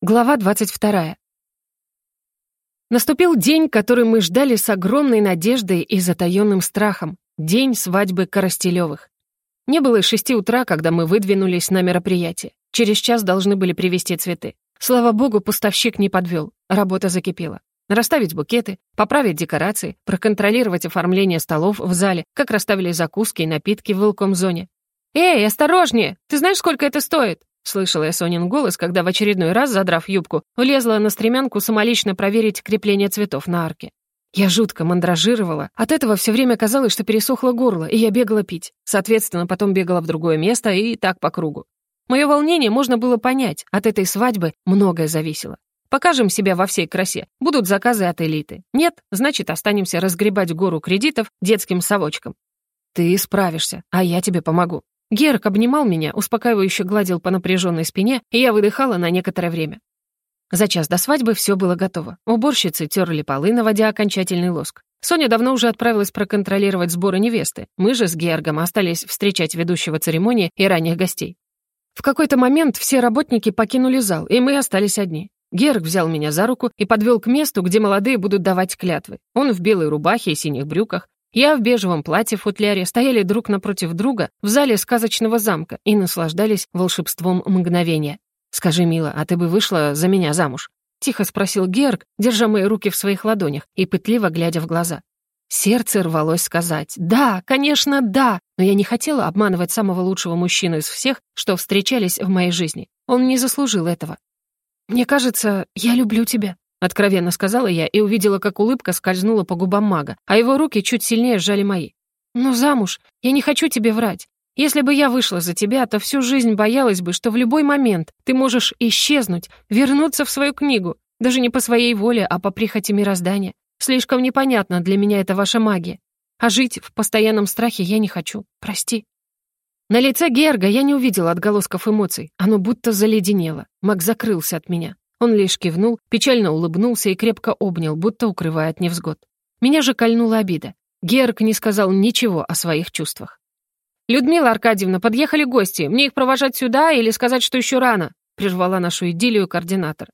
Глава 22. Наступил день, который мы ждали с огромной надеждой и затаённым страхом. День свадьбы Коростелёвых. Не было и шести утра, когда мы выдвинулись на мероприятие. Через час должны были привезти цветы. Слава богу, поставщик не подвел. Работа закипела. Расставить букеты, поправить декорации, проконтролировать оформление столов в зале, как расставили закуски и напитки в велком-зоне. «Эй, осторожнее! Ты знаешь, сколько это стоит?» Слышала я Сонин голос, когда в очередной раз, задрав юбку, влезла на стремянку самолично проверить крепление цветов на арке. Я жутко мандражировала. От этого все время казалось, что пересохло горло, и я бегала пить. Соответственно, потом бегала в другое место и так по кругу. Мое волнение можно было понять. От этой свадьбы многое зависело. Покажем себя во всей красе. Будут заказы от элиты. Нет, значит, останемся разгребать гору кредитов детским совочком. Ты справишься, а я тебе помогу. Герк обнимал меня, успокаивающе гладил по напряженной спине, и я выдыхала на некоторое время. За час до свадьбы все было готово. Уборщицы терли полы, наводя окончательный лоск. Соня давно уже отправилась проконтролировать сборы невесты. Мы же с Георгом остались встречать ведущего церемонии и ранних гостей. В какой-то момент все работники покинули зал, и мы остались одни. Герг взял меня за руку и подвел к месту, где молодые будут давать клятвы. Он в белой рубахе и синих брюках, я в бежевом платье в футляре стояли друг напротив друга в зале сказочного замка и наслаждались волшебством мгновения. «Скажи, мила, а ты бы вышла за меня замуж?» — тихо спросил Герк, держа мои руки в своих ладонях и пытливо глядя в глаза. Сердце рвалось сказать «Да, конечно, да!» Но я не хотела обманывать самого лучшего мужчину из всех, что встречались в моей жизни. Он не заслужил этого. «Мне кажется, я люблю тебя», Откровенно сказала я и увидела, как улыбка скользнула по губам мага, а его руки чуть сильнее сжали мои. «Ну, замуж, я не хочу тебе врать. Если бы я вышла за тебя, то всю жизнь боялась бы, что в любой момент ты можешь исчезнуть, вернуться в свою книгу, даже не по своей воле, а по прихоти мироздания. Слишком непонятно для меня это ваша магия. А жить в постоянном страхе я не хочу. Прости». На лице Герга я не увидела отголосков эмоций. Оно будто заледенело. Маг закрылся от меня. Он лишь кивнул, печально улыбнулся и крепко обнял, будто укрывая от невзгод. Меня же кольнула обида. Герк не сказал ничего о своих чувствах. «Людмила Аркадьевна, подъехали гости. Мне их провожать сюда или сказать, что еще рано?» прервала нашу идиллию координатор.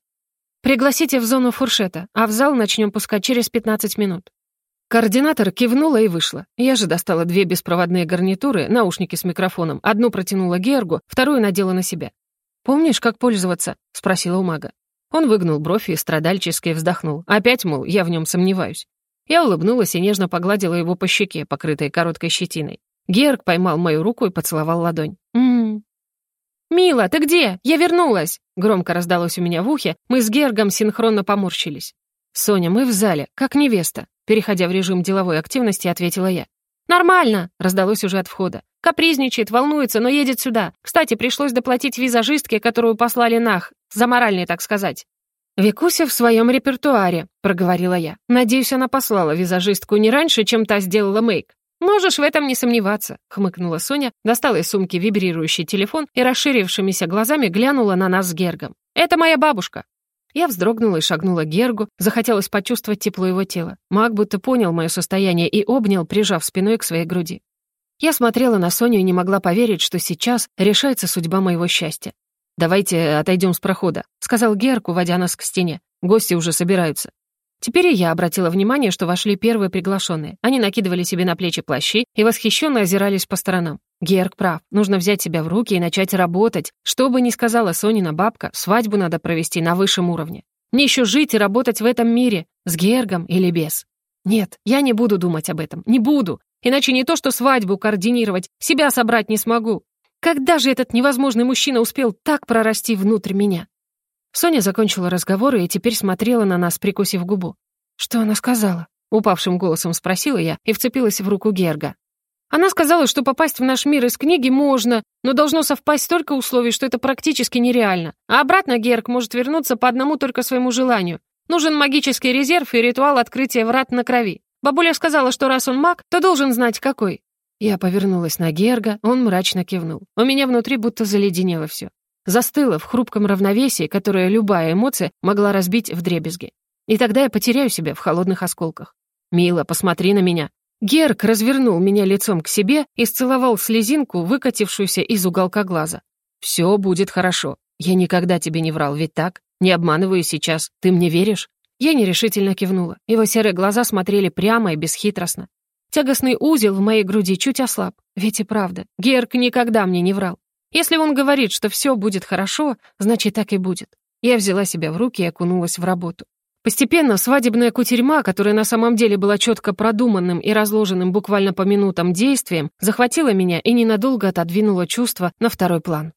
«Пригласите в зону фуршета, а в зал начнем пускать через 15 минут». Координатор кивнула и вышла. Я же достала две беспроводные гарнитуры, наушники с микрофоном. Одну протянула Гергу, вторую надела на себя. «Помнишь, как пользоваться?» — спросила у мага. Он выгнул бровь и страдальчески вздохнул. Опять, мол, я в нем сомневаюсь. Я улыбнулась и нежно погладила его по щеке, покрытой короткой щетиной. Герк поймал мою руку и поцеловал ладонь. «М-м-м». «Мила, ты где? Я вернулась!» Громко раздалось у меня в ухе, мы с Гергом синхронно поморщились. «Соня, мы в зале, как невеста», переходя в режим деловой активности, ответила я. «Нормально!» — раздалось уже от входа. «Капризничает, волнуется, но едет сюда. Кстати, пришлось доплатить визажистке, которую послали нах. За моральный, так сказать». «Викуся в своем репертуаре», — проговорила я. «Надеюсь, она послала визажистку не раньше, чем та сделала мейк». «Можешь в этом не сомневаться», — хмыкнула Соня, достала из сумки вибрирующий телефон и расширившимися глазами глянула на нас с Гергом. «Это моя бабушка». Я вздрогнула и шагнула к Гергу, захотелось почувствовать тепло его тела. Маг будто понял мое состояние и обнял, прижав спиной к своей груди. Я смотрела на Соню и не могла поверить, что сейчас решается судьба моего счастья. «Давайте отойдем с прохода», — сказал Герк, уводя нас к стене. «Гости уже собираются». Теперь и я обратила внимание, что вошли первые приглашенные. Они накидывали себе на плечи плащи и восхищенно озирались по сторонам. Герк прав, нужно взять себя в руки и начать работать. Что бы ни сказала Сонина бабка, свадьбу надо провести на высшем уровне. Мне еще жить и работать в этом мире, с Гергом или без. Нет, я не буду думать об этом, не буду. Иначе не то, что свадьбу координировать, себя собрать не смогу. Когда же этот невозможный мужчина успел так прорасти внутрь меня? Соня закончила разговор и теперь смотрела на нас, прикусив губу. «Что она сказала?» — упавшим голосом спросила я и вцепилась в руку Герга. Она сказала, что попасть в наш мир из книги можно, но должно совпасть столько условий, что это практически нереально. А обратно Герг может вернуться по одному только своему желанию. Нужен магический резерв и ритуал открытия врат на крови. Бабуля сказала, что раз он маг, то должен знать, какой. Я повернулась на Герга, он мрачно кивнул. У меня внутри будто заледенело все. Застыло в хрупком равновесии, которое любая эмоция могла разбить в дребезги. И тогда я потеряю себя в холодных осколках. «Мила, посмотри на меня». Герк развернул меня лицом к себе и сцеловал слезинку, выкатившуюся из уголка глаза. «Все будет хорошо. Я никогда тебе не врал, ведь так?» Не обманываю сейчас. Ты мне веришь?» Я нерешительно кивнула. Его серые глаза смотрели прямо и бесхитростно. Тягостный узел в моей груди чуть ослаб. Ведь и правда, Герк никогда мне не врал. Если он говорит, что все будет хорошо, значит, так и будет. Я взяла себя в руки и окунулась в работу. Постепенно свадебная кутерьма, которая на самом деле была четко продуманным и разложенным буквально по минутам действием, захватила меня и ненадолго отодвинула чувства на второй план.